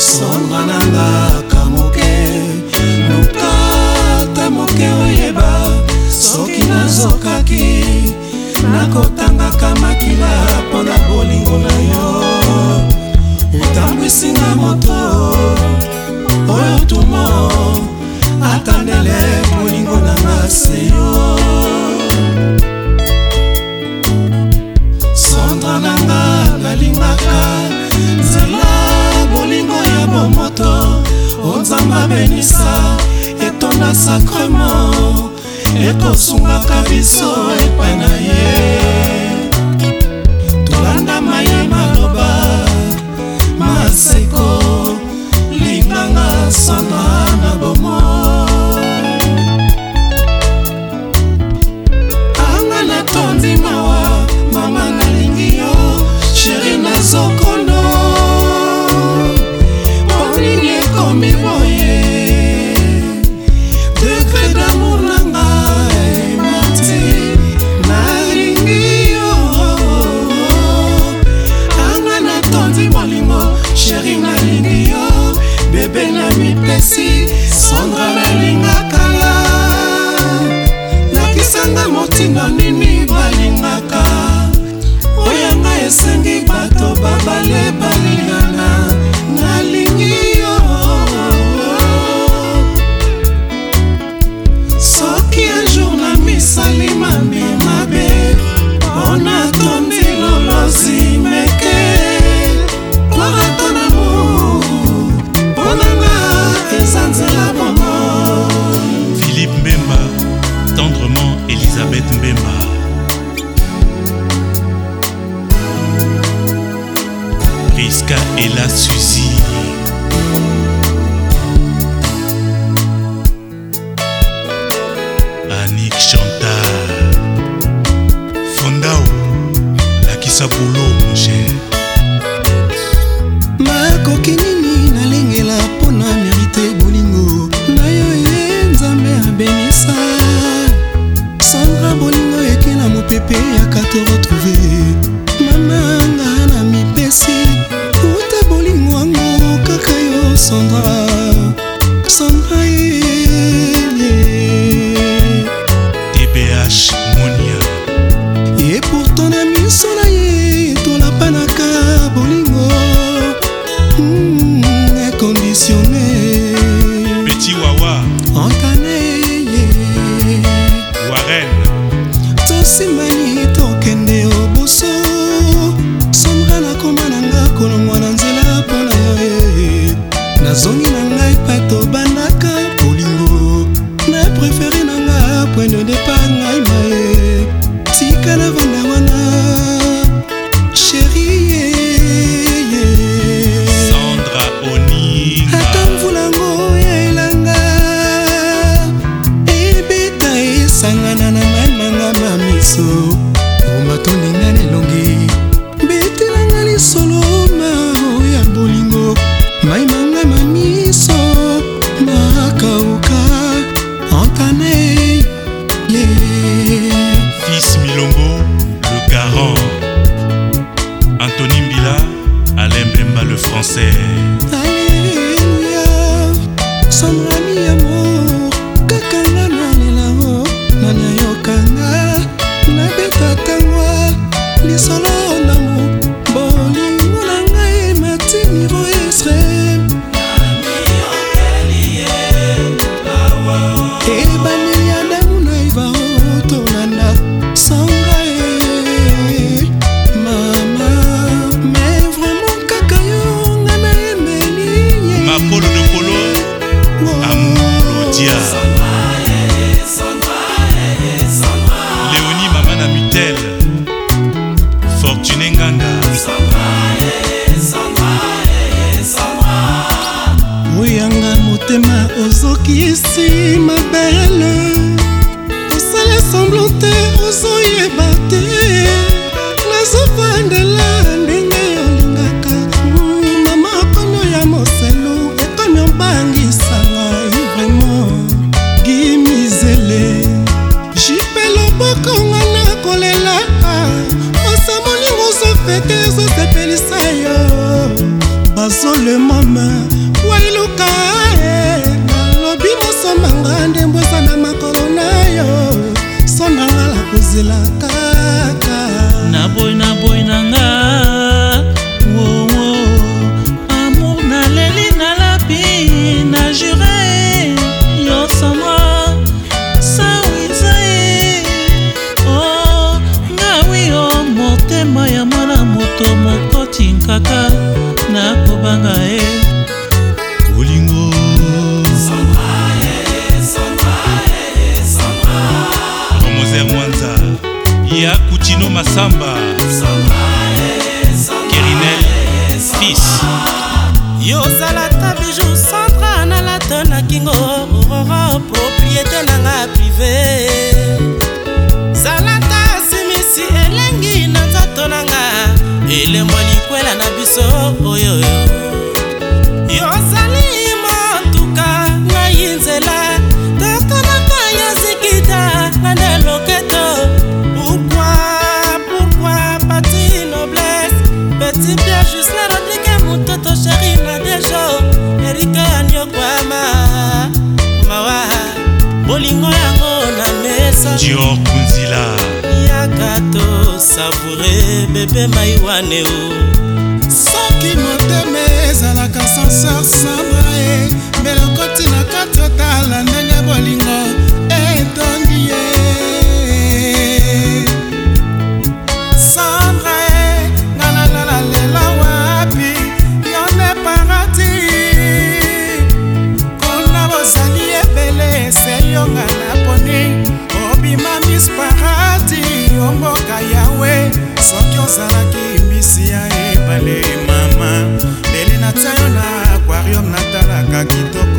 songa na ngaka moke lukata moke oyeba soki nazokaki nakotangaka makila mpo na bolingo na yo na sacrement ekosungaka biso epai na ye nini balingaka oyo ngai esengi bato babale balinga Tendrement, Elisabeth Mbemba. Priska et la Suzy. Annick Chantal. Fondao, La Boulot. ngai say fortune nganga oyanga motema ozoki esi mabele osala semblan te ozoyeba te nazofandela ndenge olingaka mama kono ya moselo ekomi obangisanga ivraimen gimizele jipe lobokonga na kolela apeke ezosepelisa yo bazolemama wailuka eh, nalobi mosomanga ndembo eza na makolo na yo sonangala kozela kaka naboy naboy ya kutino masamba kerinel fils yosalata biju centre nalata na kingo ororo propriété nanga privé salata simisi elengi na nzoto nanga elembo likwela na biso oyoyo yozali motuka ngai nzela tokana bolingo yango na mesa dior kunzila yaka tosavoure bebe maiwane o oh. soki motema ezalaka sansar sandra e nazalaki mbisi ya ebale mama lele natya yo na aquarium natalaka kitoko